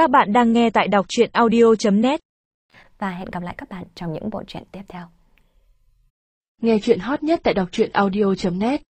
Các bạn đang nghe tại đọc truyện audio.net Và hẹn gặp lại các bạn trong những bộ truyện tiếp theo. Nghe chuyện hot nhất tại đọc truyện audio.net